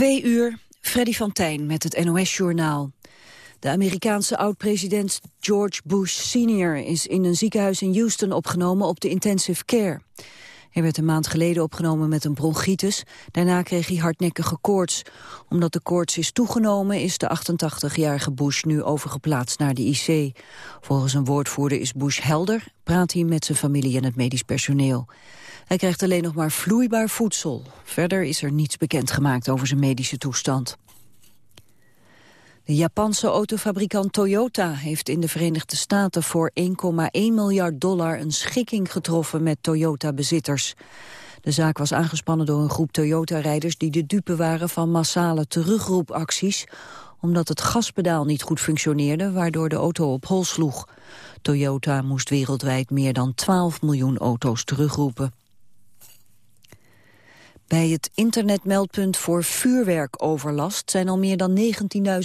Twee uur, Freddy van met het NOS-journaal. De Amerikaanse oud-president George Bush Sr. is in een ziekenhuis in Houston opgenomen op de intensive care. Hij werd een maand geleden opgenomen met een bronchitis. Daarna kreeg hij hardnekkige koorts. Omdat de koorts is toegenomen is de 88-jarige Bush nu overgeplaatst naar de IC. Volgens een woordvoerder is Bush helder, praat hij met zijn familie en het medisch personeel. Hij krijgt alleen nog maar vloeibaar voedsel. Verder is er niets bekendgemaakt over zijn medische toestand. De Japanse autofabrikant Toyota heeft in de Verenigde Staten voor 1,1 miljard dollar een schikking getroffen met Toyota-bezitters. De zaak was aangespannen door een groep Toyota-rijders die de dupe waren van massale terugroepacties, omdat het gaspedaal niet goed functioneerde, waardoor de auto op hol sloeg. Toyota moest wereldwijd meer dan 12 miljoen auto's terugroepen. Bij het internetmeldpunt voor vuurwerkoverlast zijn al meer dan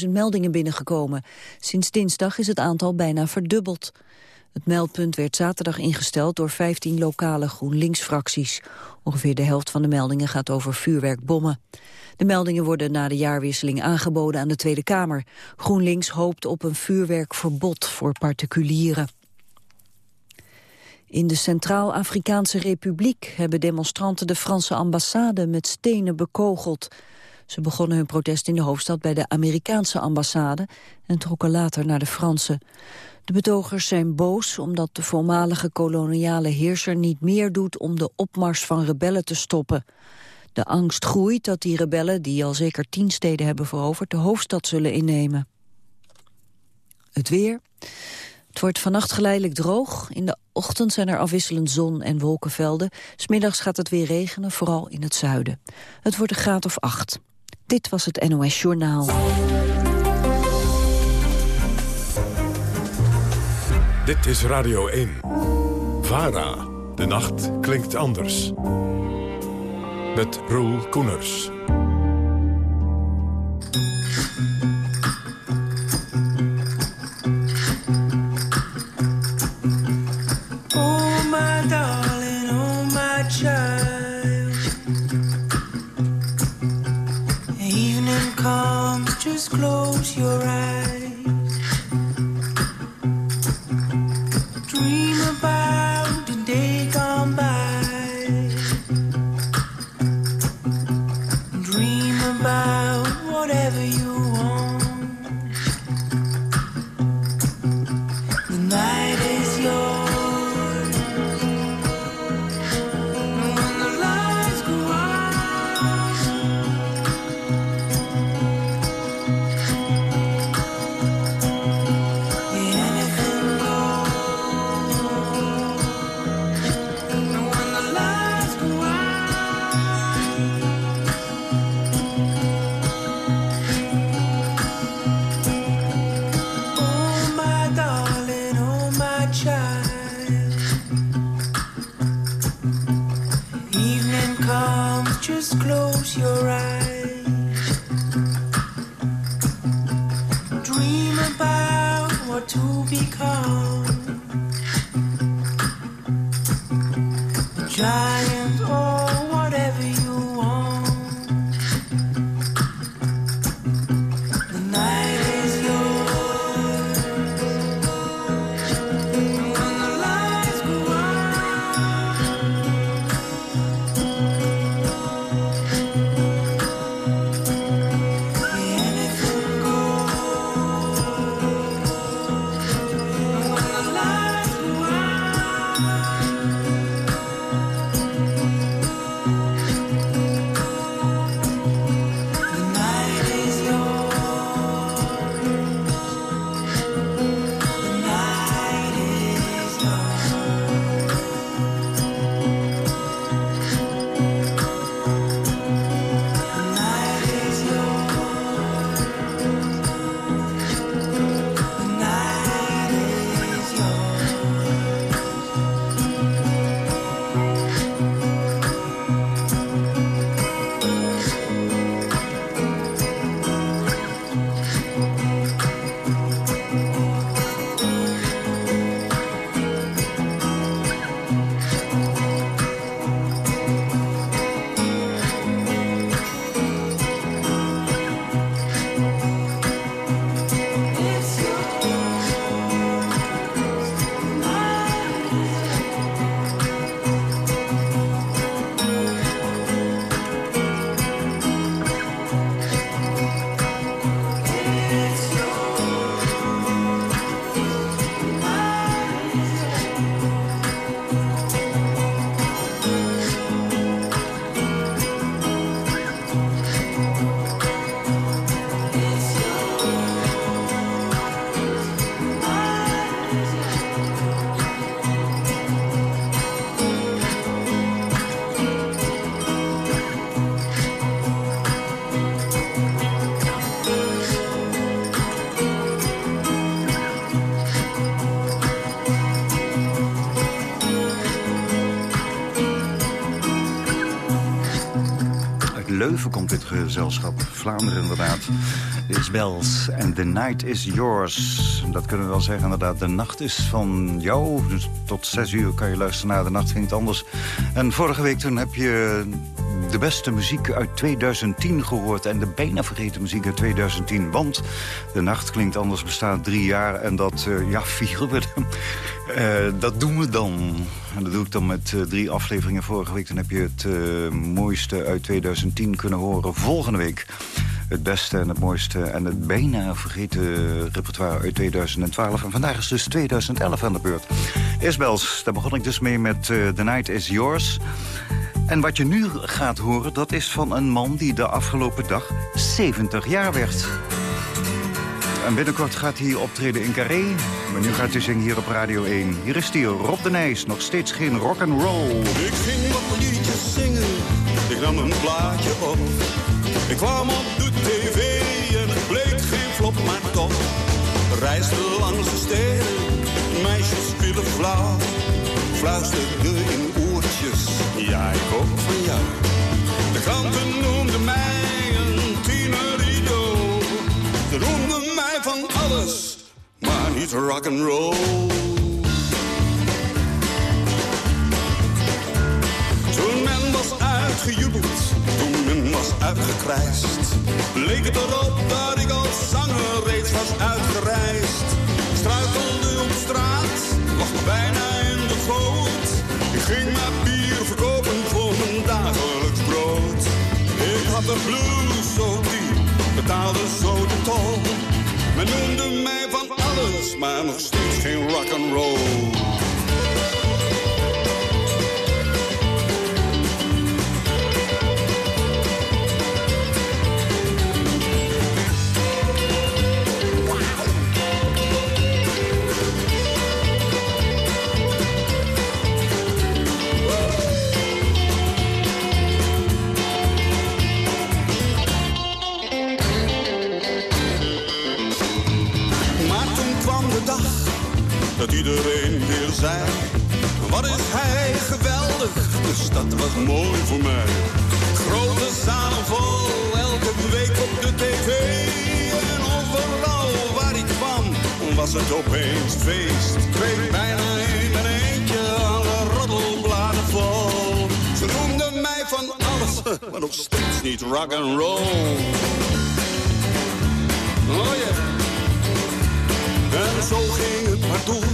19.000 meldingen binnengekomen. Sinds dinsdag is het aantal bijna verdubbeld. Het meldpunt werd zaterdag ingesteld door 15 lokale GroenLinks-fracties. Ongeveer de helft van de meldingen gaat over vuurwerkbommen. De meldingen worden na de jaarwisseling aangeboden aan de Tweede Kamer. GroenLinks hoopt op een vuurwerkverbod voor particulieren. In de Centraal-Afrikaanse Republiek hebben demonstranten de Franse ambassade met stenen bekogeld. Ze begonnen hun protest in de hoofdstad bij de Amerikaanse ambassade en trokken later naar de Franse. De betogers zijn boos omdat de voormalige koloniale heerser niet meer doet om de opmars van rebellen te stoppen. De angst groeit dat die rebellen, die al zeker tien steden hebben veroverd, de hoofdstad zullen innemen. Het weer. Het wordt vannacht geleidelijk droog. In de ochtend zijn er afwisselend zon en wolkenvelden. Smiddags gaat het weer regenen, vooral in het zuiden. Het wordt een graad of acht. Dit was het NOS Journaal. Dit is Radio 1. VARA. De nacht klinkt anders. Met Roel Koeners. Close your eyes. Komt dit gezelschap. Vlaanderen inderdaad. Is Bells and the night is yours. Dat kunnen we wel zeggen inderdaad. De nacht is van jou. Dus tot zes uur kan je luisteren naar De Nacht Ging Het Anders. En vorige week toen heb je de beste muziek uit 2010 gehoord... en de bijna vergeten muziek uit 2010. Want De Nacht Klinkt Anders bestaat drie jaar... en dat uh, ja, vieren we uh, dat doen we dan. En dat doe ik dan met uh, drie afleveringen vorige week. Dan heb je het mooiste uit 2010 kunnen horen volgende week het beste en het mooiste en het bijna vergeten repertoire uit 2012. En vandaag is dus 2011 aan de beurt. Isbels, daar begon ik dus mee met The Night Is Yours. En wat je nu gaat horen, dat is van een man die de afgelopen dag 70 jaar werd. En binnenkort gaat hij optreden in Carré. Maar nu gaat hij zingen hier op Radio 1. Hier is hij, Rob de Nijs. Nog steeds geen rock and roll. Ik ging wat liedjes zingen. Ik nam een plaatje op. Ik kwam op de tv en het bleek geen flop, maar toch. Reisde langs de steden, meisjes vielen flauw. Fluisterde in ja ik ook van jou. De kranten noemden mij een tienerito. Ze noemden mij van alles, maar niet rock'n'roll. Toen men was uitgejubeld was uitgekrijst. Leek het erop dat ik als zanger reeds was uitgereisd. Struikelde op straat, lag bijna in de goot. Ging maar bier verkopen voor mijn dagelijks brood. Ik had de blues zo diep, betaalde zo de tol. Men noemde mij van alles, maar nog steeds geen rock'n'roll. Dat iedereen weer zei. Wat is hij geweldig, de stad was mooi voor mij. Grote zalen vol, elke week op de tv. En overal waar ik kwam, was het opeens feest. Ik bijna in eentje alle roddelbladen vol. Ze noemden mij van alles, maar nog steeds niet rock and roll. Oh yeah. En zo ging maar door,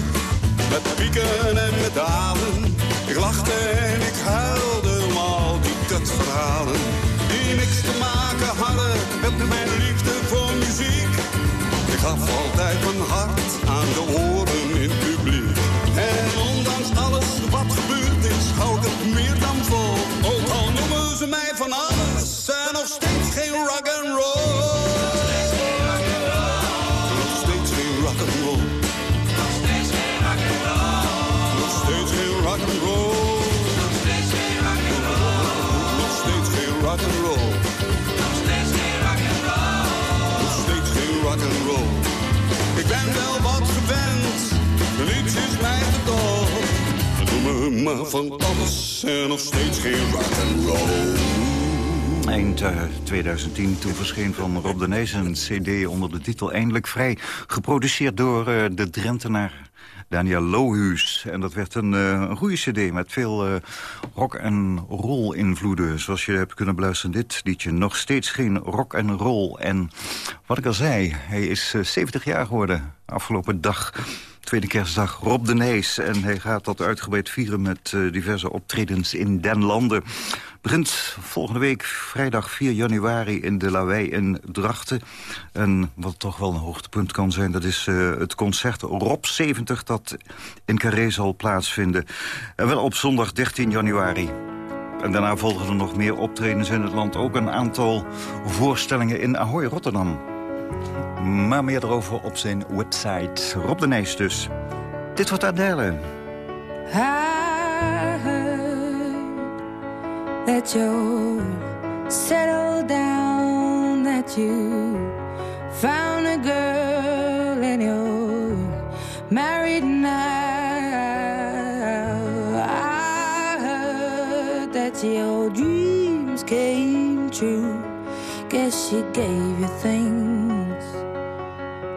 met pieken en met dalen. Ik lachte en ik huilde om al die kutverhalen. Die niks te maken hadden met mijn liefde voor muziek. Ik gaf altijd mijn hart aan de oren in het publiek. En ondanks alles wat gebeurd is, hou ik het meer dan vol. Ook al noemen ze mij van alles, en nog steeds geen rock and roll. Van alles en nog steeds geen rock'n'roll. Eind uh, 2010, toen verscheen van Rob de Nees een cd onder de titel Eindelijk Vrij. Geproduceerd door uh, de Drentenaar Daniel Lohuus. En dat werd een, uh, een goede cd met veel uh, rock- en roll-invloeden. Zoals je hebt kunnen beluisteren dit liedje. Nog steeds geen rock en roll. En wat ik al zei, hij is uh, eh, 70 jaar geworden afgelopen dag tweede kerstdag Rob de Nees. En hij gaat dat uitgebreid vieren met uh, diverse optredens in den landen. Begint volgende week vrijdag 4 januari in de Lawei in Drachten. En wat toch wel een hoogtepunt kan zijn... dat is uh, het concert Rob 70 dat in Carré zal plaatsvinden. En wel op zondag 13 januari. En daarna volgen er nog meer optredens in het land. Ook een aantal voorstellingen in Ahoy, Rotterdam. Maar meer erover op zijn website. Rob de Nijs dus. Dit wordt Adele. I heard that you settled down, that you found a girl and you're married now. I heard that your dreams came true. guess she gave you things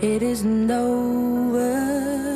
it isn't over.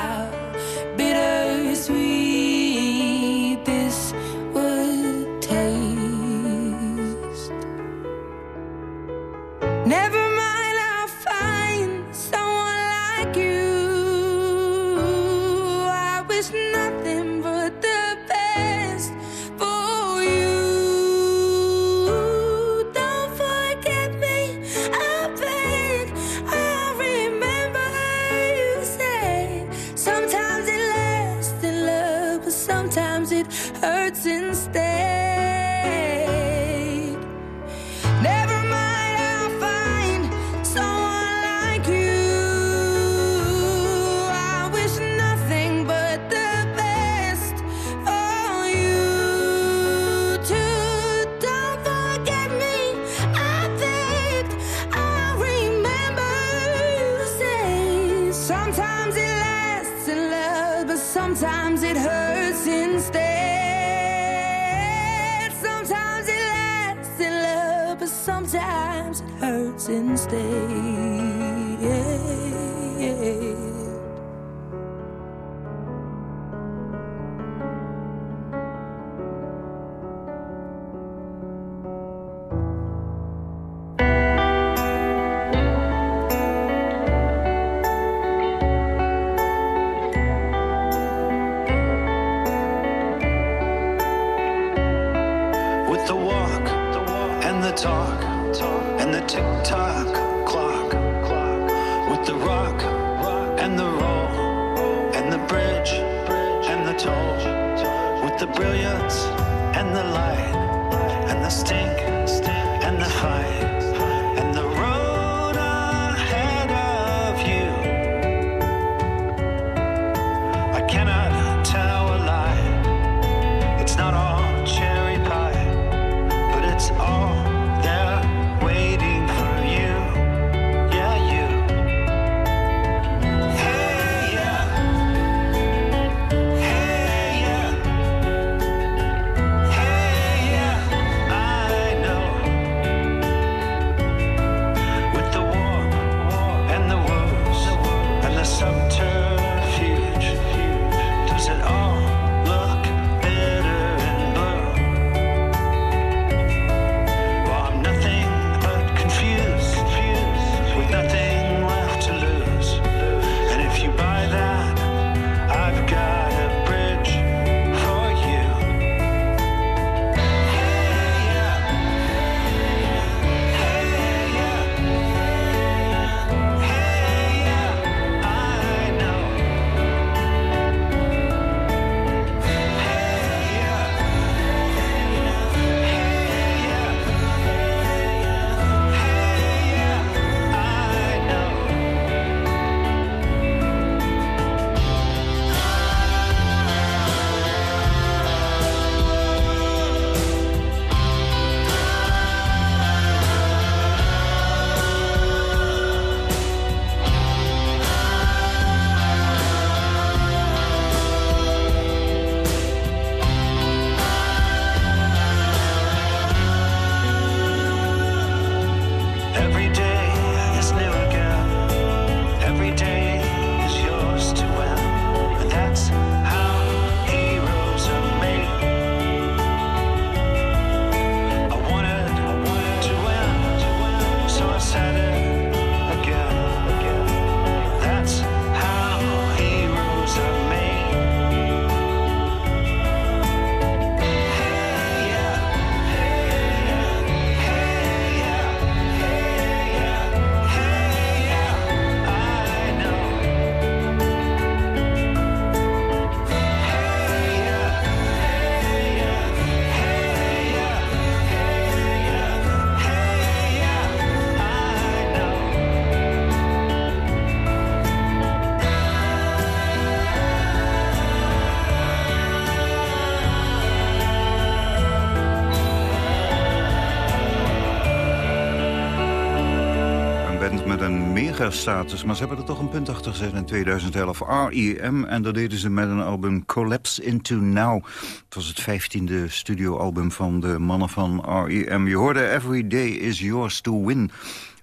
megastatus, maar ze hebben er toch een punt achter gezet in 2011. R.E.M. en dat deden ze met een album Collapse Into Now. Het was het vijftiende studioalbum van de mannen van R.E.M. Je hoorde Every Day Is Yours To Win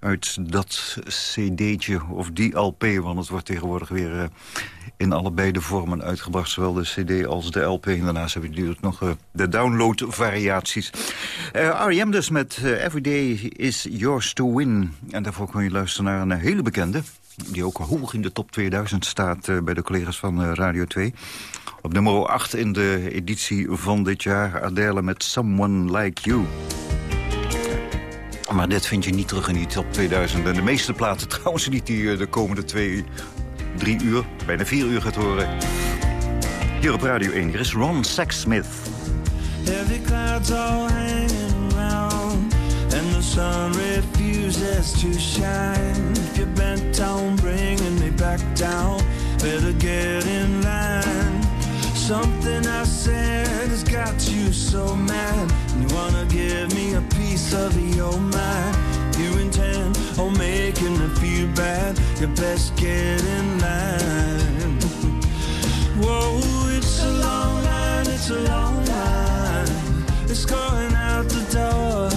uit dat cd'tje of die LP... want het wordt tegenwoordig weer uh, in allebei de vormen uitgebracht. Zowel de cd als de LP. En daarnaast hebben natuurlijk nog uh, de download-variaties. Uh, R.E.M. dus met Everyday is Yours to Win. En daarvoor kon je luisteren naar een hele bekende... die ook hoog in de top 2000 staat bij de collega's van Radio 2. Op nummer 8 in de editie van dit jaar... Adele met Someone Like You. Maar dit vind je niet terug in die top 2000. En de meeste platen trouwens niet die de komende twee, drie uur, bijna vier uur gaat horen. Hier op Radio 1, hier is Ron Sexsmith. Heavy clouds all hanging around And the sun refuses to shine If you're bent on bringing me back down Better get in line Something I said has got you so mad You wanna give me a piece of your mind Intend making me feel bad. You best get in line. Whoa, it's a long line, it's a long line. It's going out the door.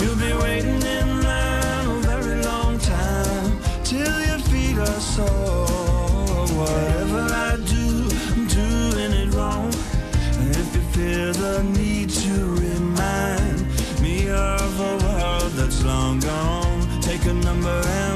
You'll be waiting in line a very long time Till your feet are sore. Whatever I do, I'm doing it wrong. And if you feel the need to remind me of a world that's long gone a number and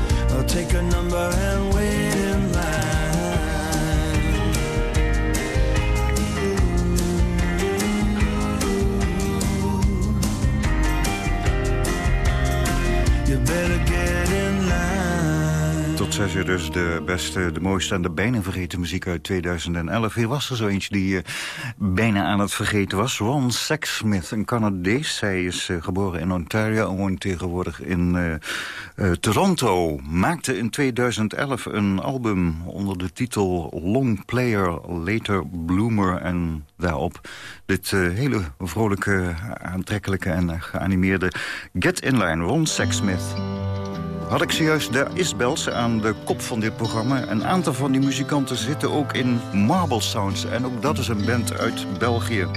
I'll take a number and wait in line zes uur dus de beste, de mooiste en de bijna vergeten muziek uit 2011. Hier was er zo eentje die uh, bijna aan het vergeten was. Ron Sexsmith, een Canadees. Hij is uh, geboren in Ontario en woont tegenwoordig in uh, Toronto. Maakte in 2011 een album onder de titel Long Player, Later Bloomer. En daarop dit hele vrolijke, aantrekkelijke en geanimeerde Get In Line. Ron Sexsmith. Had ik zojuist de Isbels aan de kop van dit programma. Een aantal van die muzikanten zitten ook in Marble Sounds. En ook dat is een band uit België.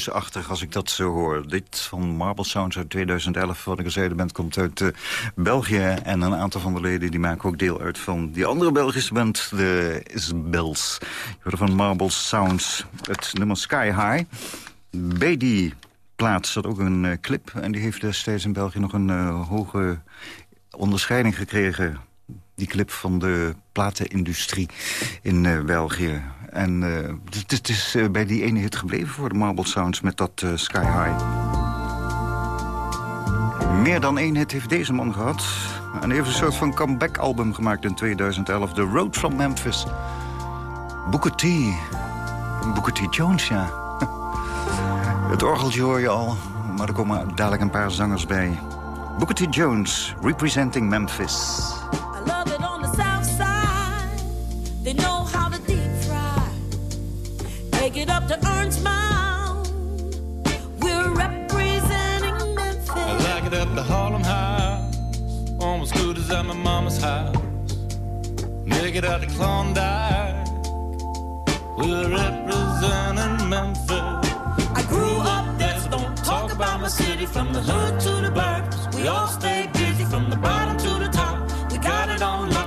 Sprookjesachtig als ik dat zo hoor. Dit van Marble Sounds uit 2011, wat ik al zei, de band komt uit uh, België. En een aantal van de leden die maken ook deel uit van die andere Belgische band, de Isbels. Je hoorde van Marble Sounds het nummer Sky High. Bij die plaats zat ook een uh, clip en die heeft destijds in België nog een uh, hoge onderscheiding gekregen die clip van de platenindustrie in België. En uh, het, het, is uh, bij die ene hit gebleven voor de Marble Sounds met dat Sky High. Meer dan één hit heeft deze man gehad. En heeft een soort van comeback-album gemaakt in 2011. The Road from Memphis. Booker T. Booker T. Jones, ja. Het orgeltje hoor je al, maar er komen dadelijk een paar zangers bij. Booker T. Jones, representing Memphis. It house. Make it out to Klondike. We're representing Memphis. I grew up there, so don't talk about my city. From the hood to the burbs, we all stay busy. From the bottom to the top, we got it on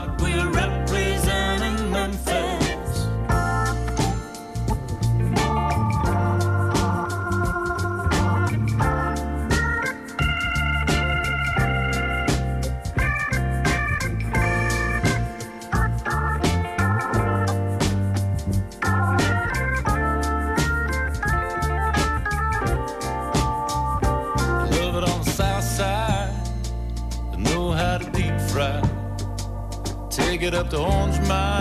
get up to Orange Mine.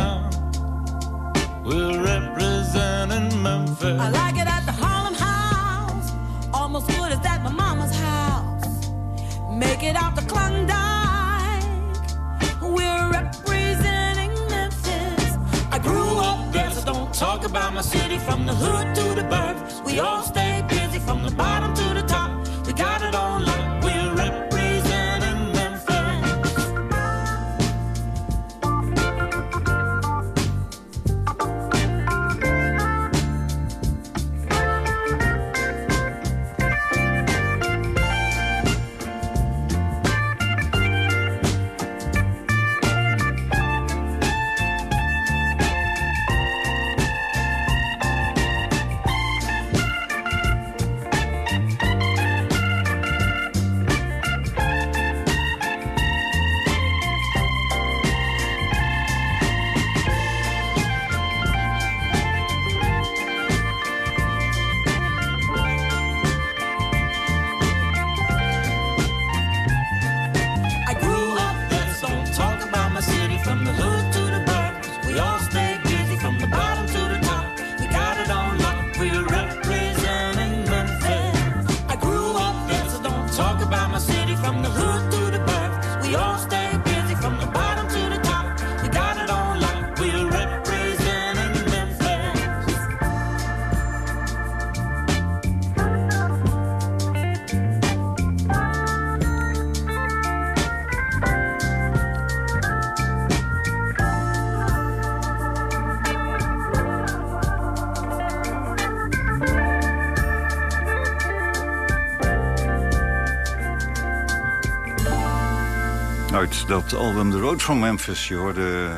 Dat album The Road from Memphis, je hoorde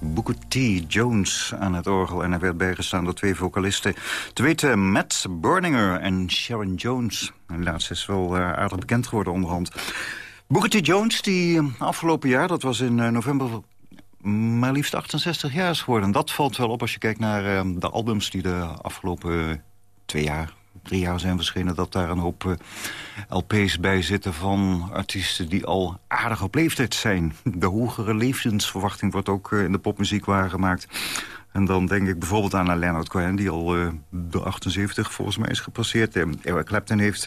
Booker T. Jones aan het orgel... en hij werd bijgestaan door twee vocalisten. Te weten Matt Berninger en Sharon Jones. En laatst is wel eh, aardig bekend geworden onderhand. Booker T. Jones, die afgelopen jaar, dat was in eh, november... maar liefst 68 jaar is geworden. En dat valt wel op als je kijkt naar eh, de albums... die de afgelopen twee jaar, drie jaar zijn verschenen... dat daar een hoop LP's bij zitten van artiesten die al aardig op leeftijd zijn. De hogere levensverwachting wordt ook eh, in de popmuziek waargemaakt. En dan denk ik bijvoorbeeld aan Leonard Cohen... die al eh, de 78 volgens mij is gepasseerd. Eh, Eric Clapton heeft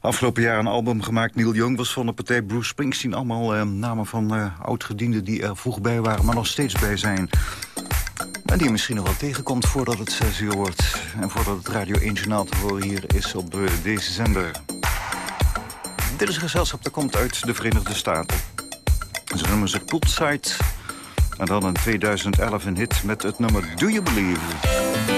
afgelopen jaar een album gemaakt. Neil Young was van de partij. Bruce Springsteen. Allemaal namen van oud-gedienden die er vroeg bij waren... maar nog steeds bij zijn. En die je misschien nog wel tegenkomt voordat het 6 uur wordt. En voordat het Radio 1 Journaal te horen hier is op deze. Dit is een gezelschap dat komt uit de Verenigde Staten. Ze noemen zich Poolside. En dan in 2011 een hit met het nummer Do You Believe?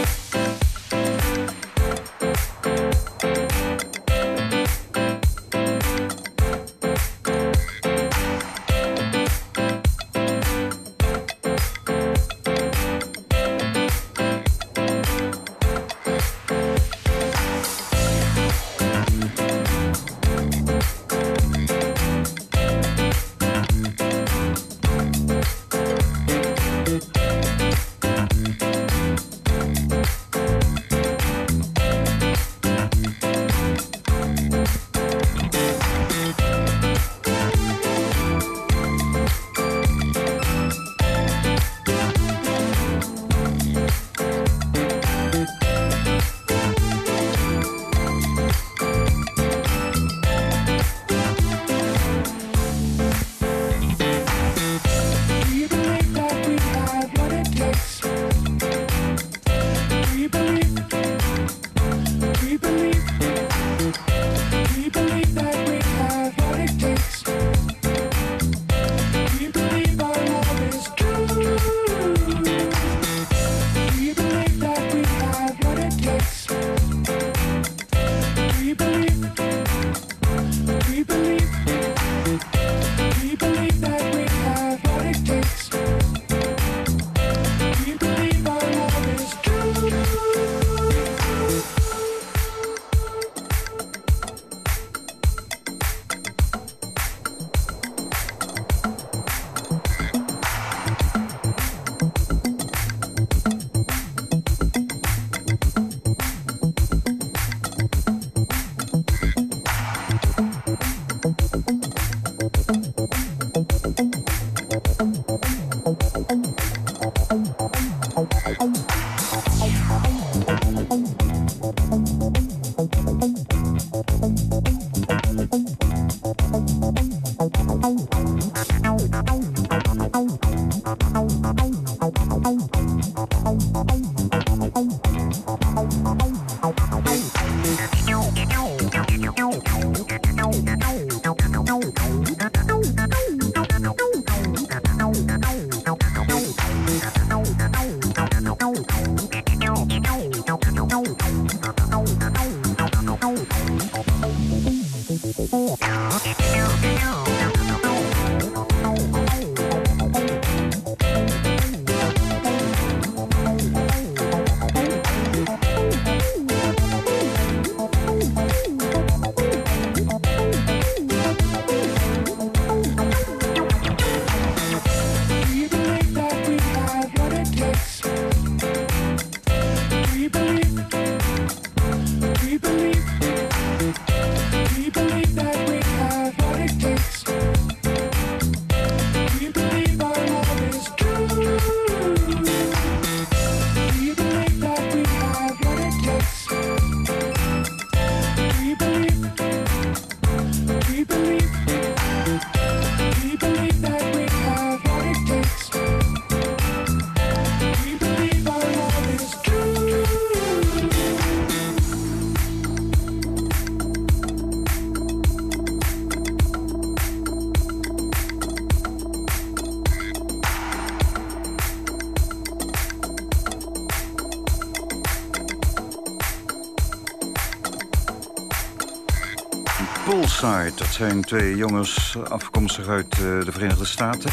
Zijn twee jongens afkomstig uit eh, de Verenigde Staten.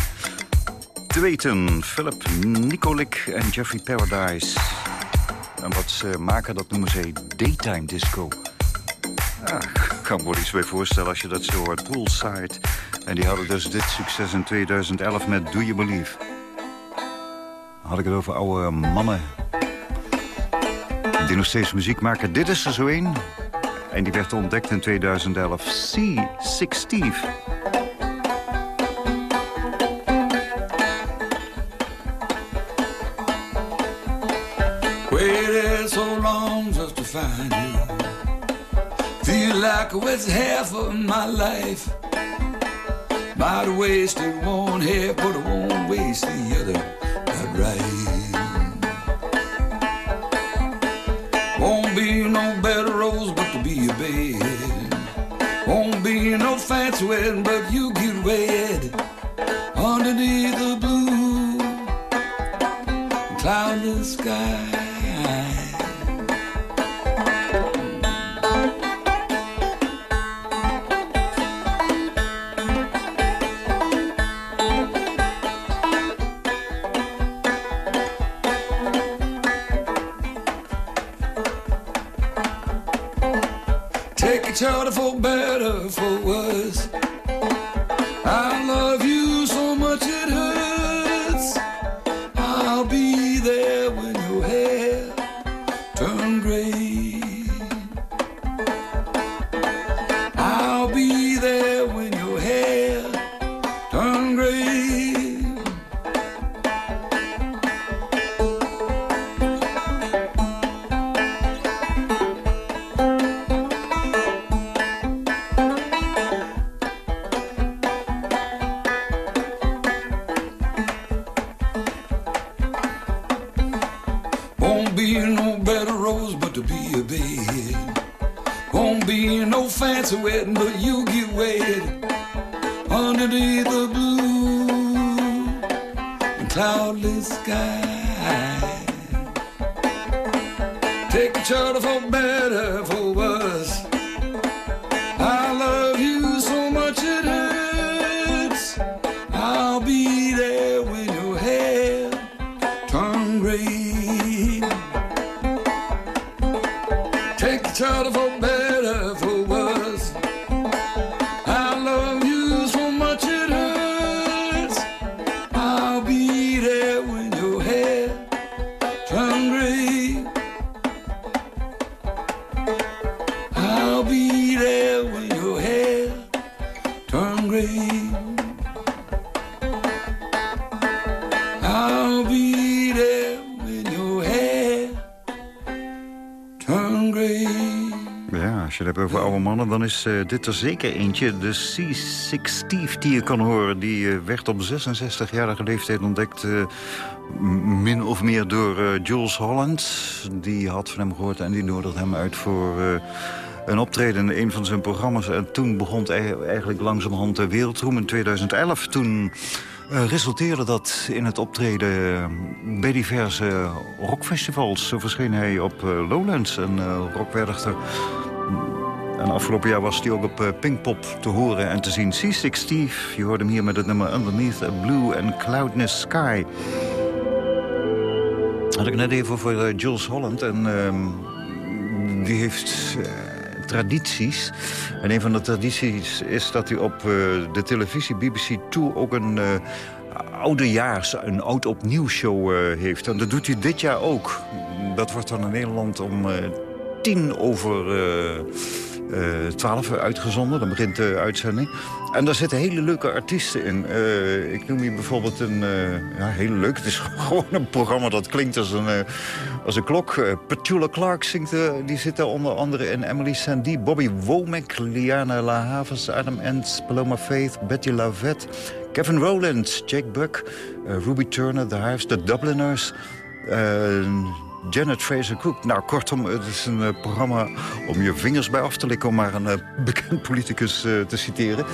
Te weten, Philip Nicolik en Jeffrey Paradise. En wat ze maken, dat noemen ze daytime disco. Ja, ik kan me wel iets voorstellen als je dat zo hoort. Poolside. En die hadden dus dit succes in 2011 met Do You Believe. Dan had ik het over oude mannen. Die nog steeds muziek maken. Dit is er zo een. En die werd ontdekt in 2011. C6 Steve. Waited so long just to find you. Feel like it was half of my life. Might have wasted one half, but I won't waste the other. going, but each other for better, for worse. Eh, dit er zeker eentje. De C6 Steve die je kan horen, die eh, werd op 66-jarige leeftijd ontdekt... eh, min of meer door Jules Holland. Die had van hem gehoord en die nodigde hem uit voor... een optreden in een van zijn programma's. En toen begon eigenlijk langzamerhand de wereldroem in 2011. Toen resulteerde dat in het optreden bij diverse rockfestivals. Zo verscheen hij op Lowlands en uh. En afgelopen jaar was hij ook op eh, Pinkpop te horen en te zien. C6 Steve, je hoorde hem hier met het nummer Underneath a Blue and Cloudless Sky. Had ik net even over eh, Jules Holland en ehm, die heeft eh, tradities. En een van de tradities is dat hij op eh, de televisie BBC 2 ook een eh oudejaars, een oud opnieuw show eh, heeft. En dat doet hij dit jaar ook. Dat wordt dan in Nederland om eh, tien over eh, eh, twaalf uitgezonden. Dan begint de uitzending. En daar zitten hele leuke artiesten in. Eh, ik noem hier bijvoorbeeld een... eh, ja, heel leuk. Het is gewoon een programma dat klinkt als een, als een klok. Petula Clark zingt, die zit er onder andere in. Emily Sandie, Bobby Womack, Liana La Havas, Adam Ents, Paloma Faith, Betty Lavette... Kevin Rowland, Jake Buck, Ruby Turner, The Hives, The Dubliners... Janet Fraser Cook. Nou, kortom, het is een eh, programma om je vingers bij af te likken... om maar een eh, bekend politicus eh, te citeren.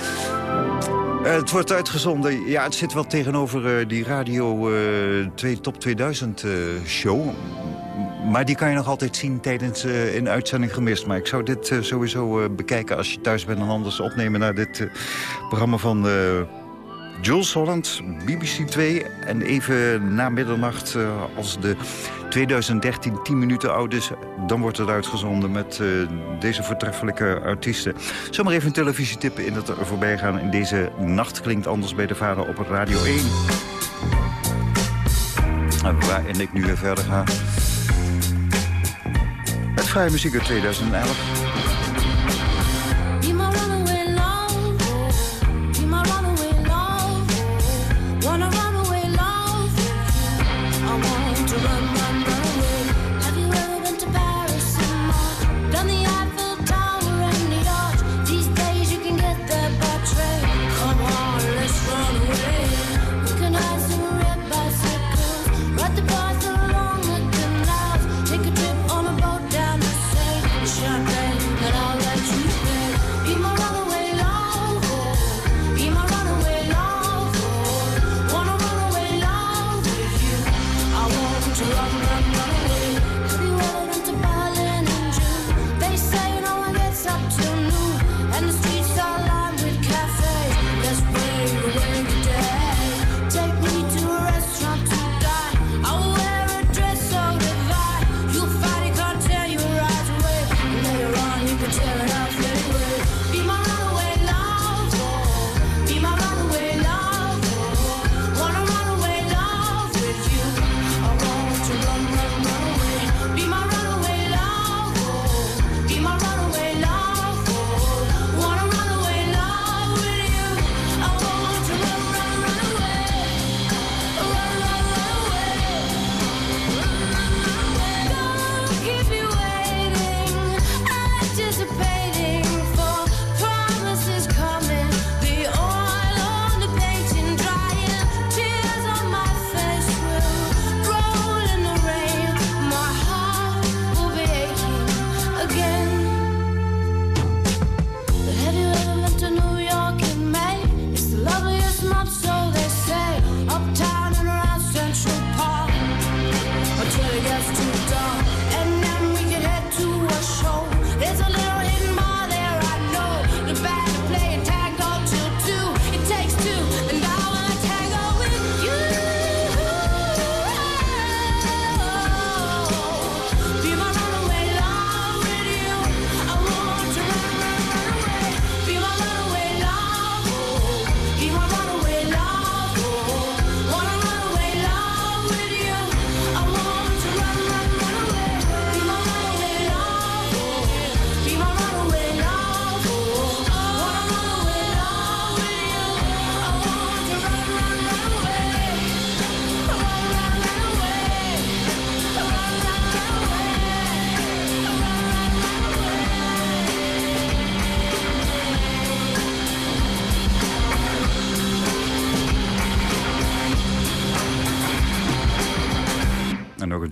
Het wordt uitgezonden. Ja, het zit wel tegenover die Radio 2 Top 2000 eh, show. Maar die kan je nog altijd zien tijdens eh in uitzending gemist. Maar ik zou dit sowieso bekijken als je thuis bent... en anders opnemen naar dit programma van... Jules Holland, BBC 2. En even na middernacht, eh, als de 2013 10 minuten oud is... dan wordt het uitgezonden met eh, deze voortreffelijke artiesten. Zomaar even een televisietip in het voorbijgaan. In deze nacht klinkt anders bij de vader op Radio 1. En waarin ik nu weer verder ga. Met vrije muziek uit 2011.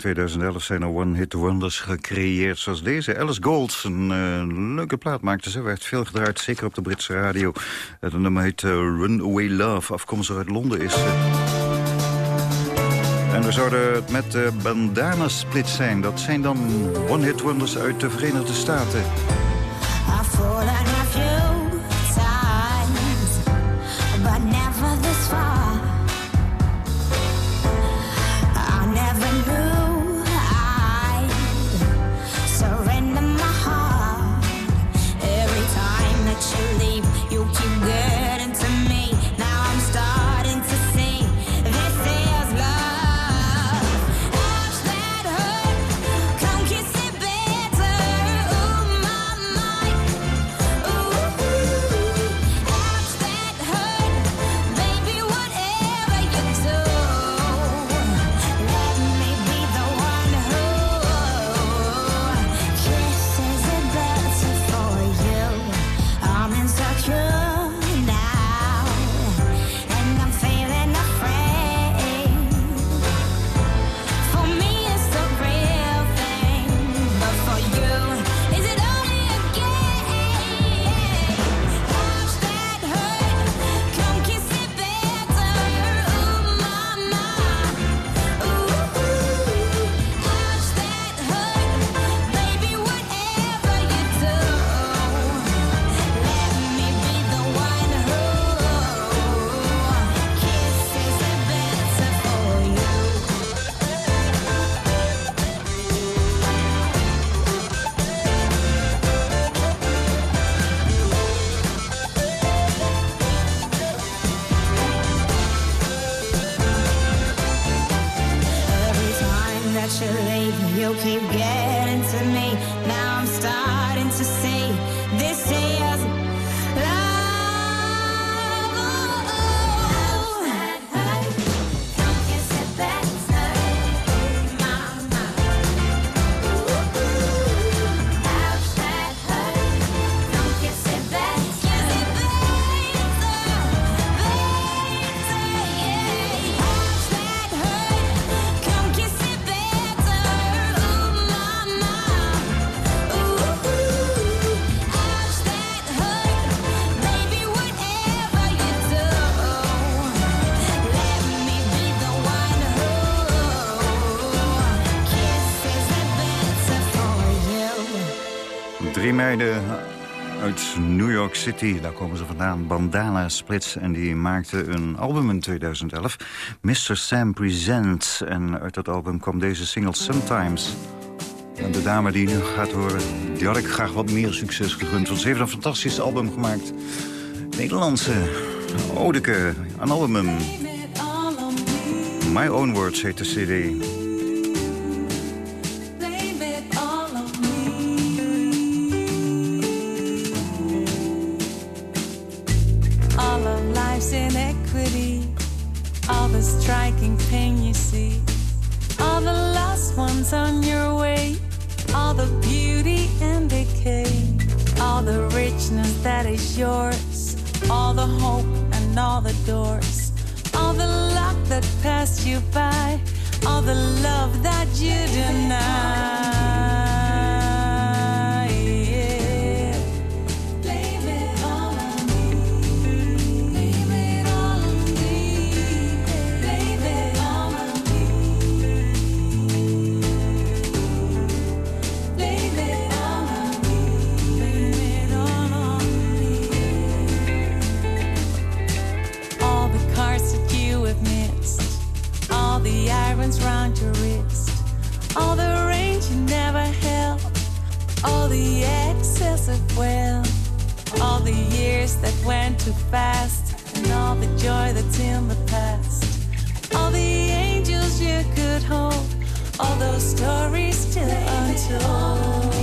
2011 zijn er one-hit wonders gecreëerd zoals deze. Alice Gold, een eh, leuke plaat maakte ze. Werd veel gedraaid, zeker op de Britse radio. Het nummer heet uh, Runaway Love, afkomstig uit Londen is. En we zouden het met uh, Bandana Split zijn. Dat zijn dan one-hit wonders uit de Verenigde Staten. Meiden uit New York City, daar komen ze vandaan. Bandana Splits. En die maakten een album in 2011. Mr. Sam Presents. En uit dat album kwam deze single Sometimes. En de dame die je nu gaat horen, die had ik graag wat meer succes gegund. Want ze heeft een fantastisch album gemaakt. Nederlandse Odeke, een album. My Own Words heet de cd. The hope and all the doors, all the luck that passed you by, all the love that you deny. Irons round your wrist, all the range you never held, all the excessive wealth. All the years that went too fast, and all the joy that's in the past. All the angels you could hold, all those stories still untold.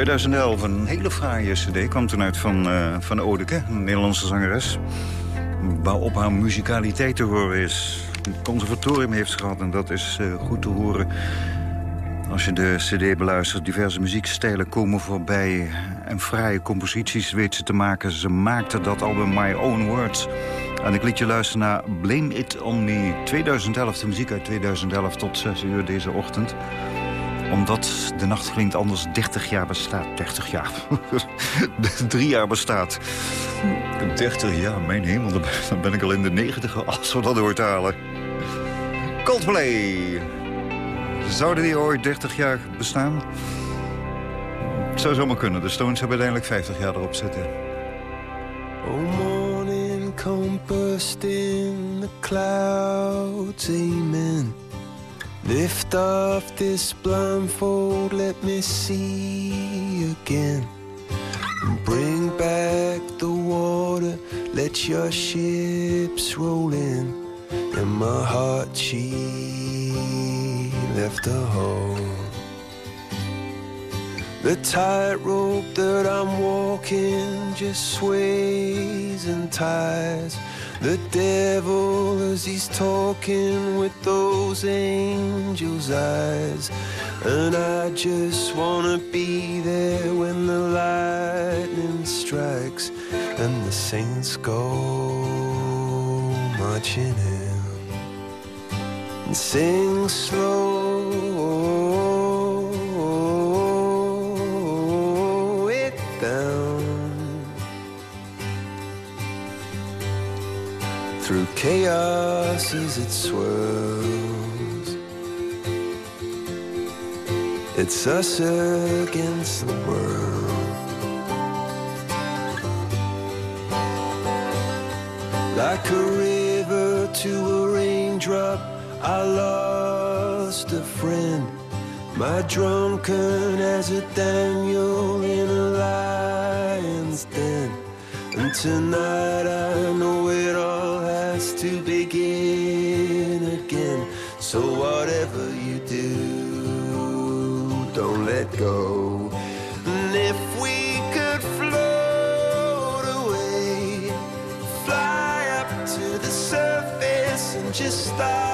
...2011, een hele fraaie cd, kwam toen uit van, eh, van Odeke, een Nederlandse zangeres. Waarop haar muzikaliteit te horen is. Een conservatorium heeft gehad en dat is eh, goed te horen. Als je de cd beluistert, diverse muziekstijlen komen voorbij... en fraaie composities weet ze te maken. Ze maakte dat album My Own Words. En ik liet je luisteren naar Blame It On Me. 2011, de muziek uit 2011 tot 6 uur deze ochtend omdat de nacht klinkt anders 30 jaar bestaat. 30 jaar. Drie jaar bestaat. 30 jaar, mijn hemel. Dan ben ik al in de 90 als we dat ooit halen. Coldplay. Zouden die ooit 30 jaar bestaan? Het zou zomaar kunnen. De Stones hebben uiteindelijk 50 jaar erop zitten. Oh, morning come in the clouds, amen. Lift off this blindfold, let me see again. Bring back the water, let your ships roll in. And my heart, she left a hole. The tightrope that I'm walking just sways and ties. The devil as he's talking with those angels' eyes. And I just wanna be there when the lightning strikes and the saints go marching in. And sing slow through chaos as it swirls. It's us against the world. Like a river to a raindrop, I lost a friend. My drunken as a Daniel in a lion's den. And tonight I know it all to begin again. So whatever you do, don't let go. And if we could float away, fly up to the surface and just start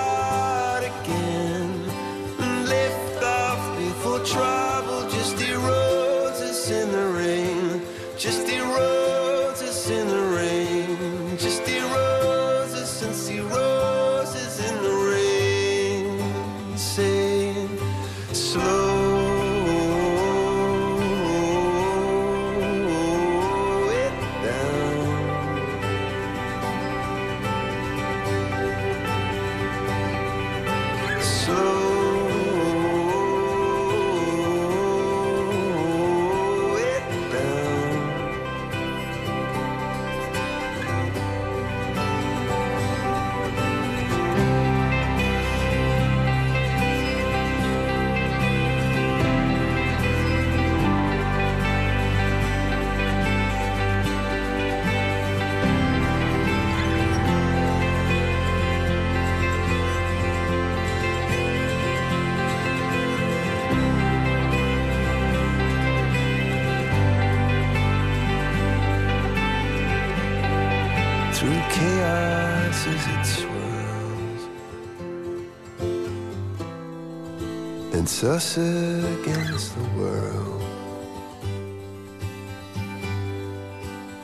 us against the world.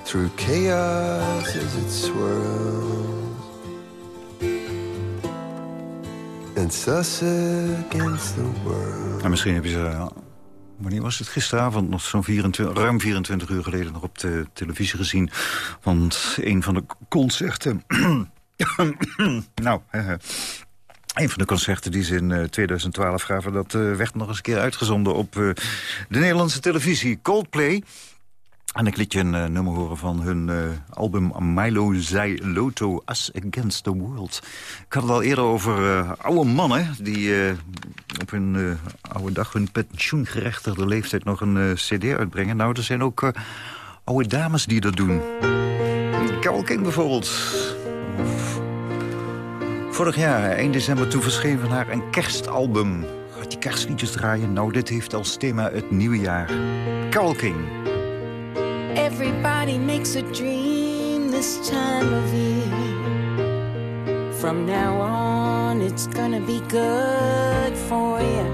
Through chaos as it swirls. It's us against the world. En misschien heb je ze... Wanneer was het? Gisteravond, nog zo'n 24, ruim 24 uur geleden... nog op de televisie gezien. Want een van de concerten... nou, een van de concerten die ze in eh, 2012 gaven... dat eh, werd nog eens een keer uitgezonden op eh, de Nederlandse televisie. Coldplay... En ik liet je een eh, nummer horen van hun eh, album Milo Zai Loto Us Against the World. Ik had het al eerder over eh, oude mannen die eh, op hun eh, oude dag, hun pensioengerechtigde leeftijd nog een eh, cd uitbrengen. Nou, er zijn ook eh, oude dames die dat doen. Carole King bijvoorbeeld. Vorig jaar, 1 december, toen verscheen van haar een kerstalbum. Gaat die kerstliedjes draaien? Nou, dit heeft als thema het nieuwe jaar. King. Everybody makes a dream this time of year. From now on, it's gonna be good for you.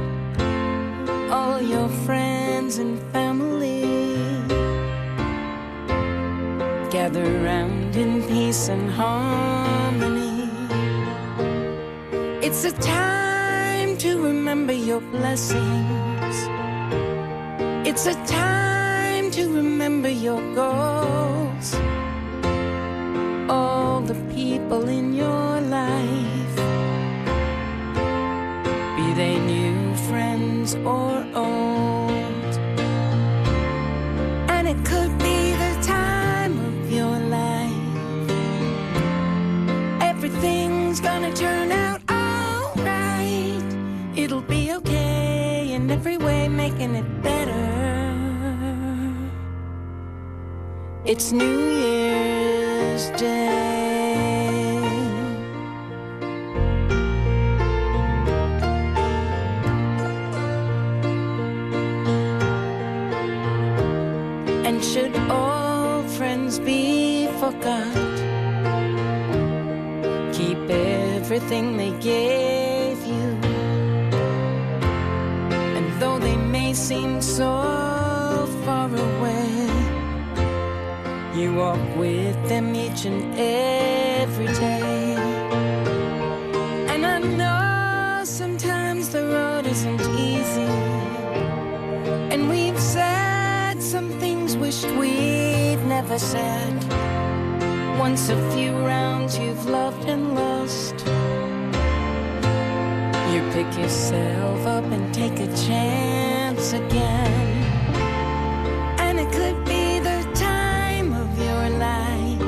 All your friends and family gather round in peace and harmony. It's a time to remember your blessings. It's a time to remember your goals. All the people in your life, be they new friends or old. And it could be the time of your life. Everything's gonna turn out making it better. It's New Year's Day. And should all friends be forgot, keep everything they gave seem so far away, you walk with them each and every day. And I know sometimes the road isn't easy. And we've said some things wished we'd never said. Once a few rounds you've loved and lost. You pick yourself up and take a chance again. And it could be the time of your life.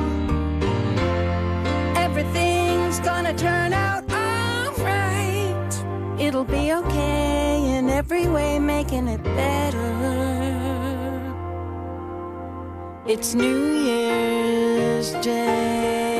Everything's gonna turn out alright. It'll be okay in every way, making it better. It's New Year's Day.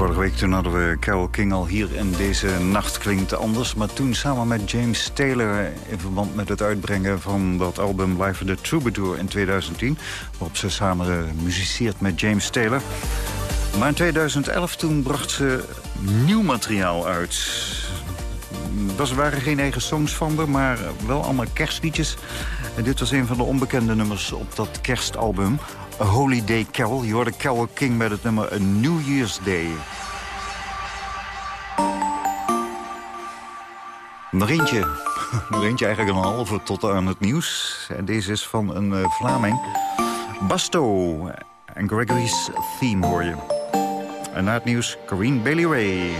Vorige week toen hadden we Carole King al hier in deze nacht klinkt anders. Maar toen samen met James Taylor in verband met het uitbrengen van dat album Live the Troubadour in 2010. Waarop ze samen muziceert met James Taylor. Maar in 2011 toen bracht ze nieuw materiaal uit. was, waren geen eigen songs van haar, maar wel allemaal kerstliedjes. En dit was een van de onbekende nummers op dat kerstalbum. A Holiday Carol. Je hoorde Carol King met het nummer A New Year's Day. Nog eentje. Eigenlijk een halve tot aan het nieuws. En deze is van een uh, Vlaming. Basto en Gregory's Theme hoor je. En na het nieuws, Corinne Bailey Ray.